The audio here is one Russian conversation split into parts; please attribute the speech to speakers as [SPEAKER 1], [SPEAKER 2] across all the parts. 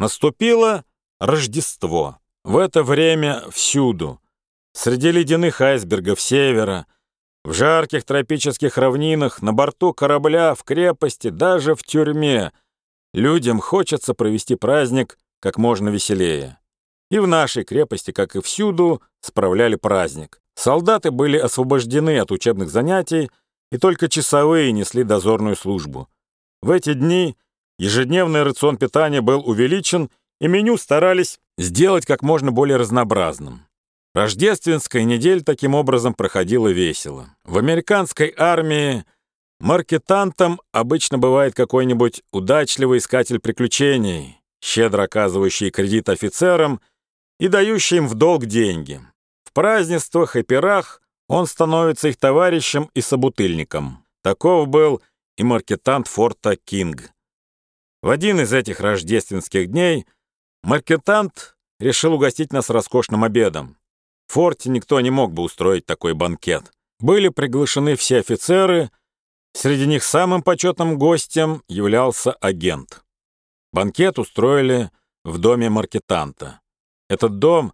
[SPEAKER 1] Наступило Рождество. В это время всюду, среди ледяных айсбергов севера, в жарких тропических равнинах, на борту корабля, в крепости, даже в тюрьме, людям хочется провести праздник как можно веселее. И в нашей крепости, как и всюду, справляли праздник. Солдаты были освобождены от учебных занятий, и только часовые несли дозорную службу. В эти дни ежедневный рацион питания был увеличен, и меню старались сделать как можно более разнообразным. Рождественская неделя таким образом проходила весело. В американской армии маркетантом обычно бывает какой-нибудь удачливый искатель приключений, щедро оказывающий кредит офицерам и дающий им в долг деньги. В празднествах и пирах он становится их товарищем и собутыльником. Таков был и маркетант форта Кинг. В один из этих рождественских дней маркетант решил угостить нас роскошным обедом. В форте никто не мог бы устроить такой банкет. Были приглашены все офицеры, среди них самым почетным гостем являлся агент. Банкет устроили в доме маркетанта. Этот дом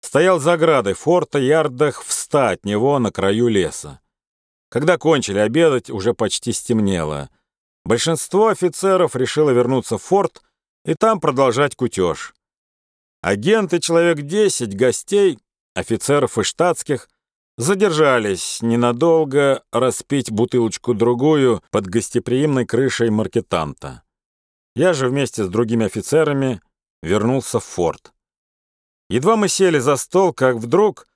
[SPEAKER 1] стоял за оградой форта, ярдах в ста от него на краю леса. Когда кончили обедать, уже почти стемнело. Большинство офицеров решило вернуться в форт и там продолжать кутеж. Агенты, человек десять, гостей, офицеров и штатских, задержались ненадолго распить бутылочку-другую под гостеприимной крышей маркетанта. Я же вместе с другими офицерами вернулся в форт. Едва мы сели за стол, как вдруг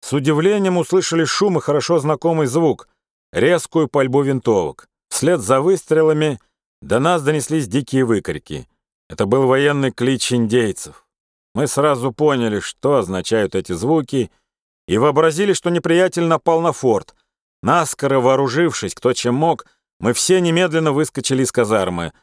[SPEAKER 1] с удивлением услышали шум и хорошо знакомый звук — резкую пальбу винтовок. Вслед за выстрелами до нас донеслись дикие выкрики. Это был военный клич индейцев. Мы сразу поняли, что означают эти звуки, и вообразили, что неприятель напал на форт. Наскоро вооружившись, кто чем мог, мы все немедленно выскочили из казармы.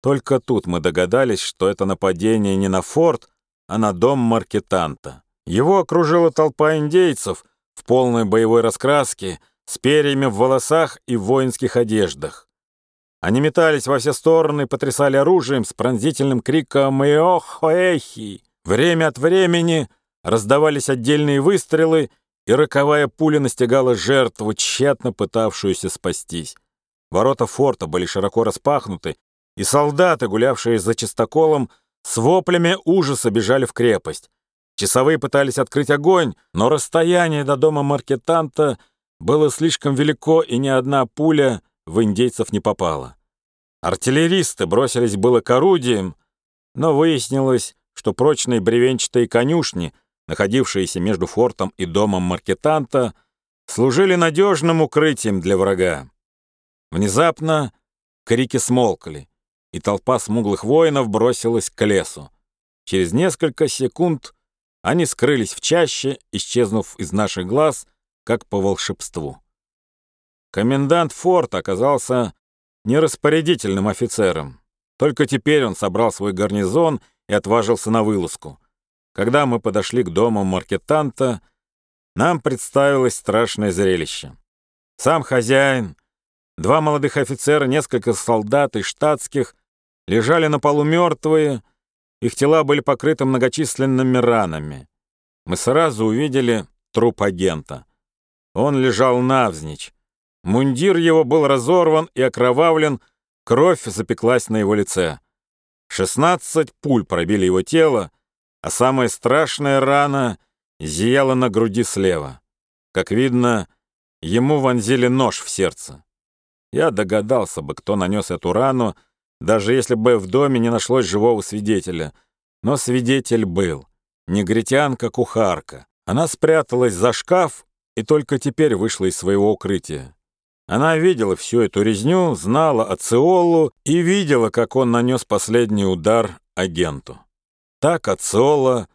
[SPEAKER 1] Только тут мы догадались, что это нападение не на форт, а на дом маркетанта. Его окружила толпа индейцев в полной боевой раскраске, с перьями в волосах и в воинских одеждах. Они метались во все стороны потрясали оружием с пронзительным криком «Иохоэхи!». Время от времени раздавались отдельные выстрелы, и роковая пуля настигала жертву, тщетно пытавшуюся спастись. Ворота форта были широко распахнуты, и солдаты, гулявшие за чистоколом, с воплями ужаса бежали в крепость. Часовые пытались открыть огонь, но расстояние до дома маркетанта было слишком велико, и ни одна пуля в индейцев не попала. Артиллеристы бросились было к орудиям, но выяснилось, что прочные бревенчатые конюшни, находившиеся между фортом и домом маркетанта, служили надежным укрытием для врага. Внезапно крики смолкли и толпа смуглых воинов бросилась к лесу. Через несколько секунд они скрылись в чаще, исчезнув из наших глаз, как по волшебству. Комендант форта оказался нераспорядительным офицером. Только теперь он собрал свой гарнизон и отважился на вылазку. Когда мы подошли к дому маркетанта, нам представилось страшное зрелище. Сам хозяин, два молодых офицера, несколько солдат и штатских лежали на полу мертвые, их тела были покрыты многочисленными ранами. Мы сразу увидели труп агента. Он лежал навзничь. Мундир его был разорван и окровавлен, кровь запеклась на его лице. Шестнадцать пуль пробили его тело, а самая страшная рана зияла на груди слева. Как видно, ему вонзили нож в сердце. Я догадался бы, кто нанес эту рану, даже если бы в доме не нашлось живого свидетеля. Но свидетель был. Негритянка-кухарка. Она спряталась за шкаф и только теперь вышла из своего укрытия. Она видела всю эту резню, знала о Циолу и видела, как он нанес последний удар агенту. Так Ациола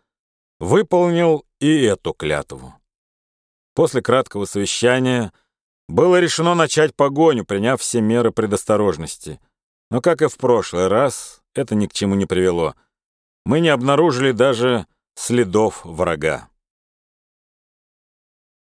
[SPEAKER 1] выполнил и эту клятву. После краткого совещания было решено начать погоню, приняв все меры предосторожности — но, как и в прошлый раз, это ни к чему не привело. Мы не обнаружили даже следов врага.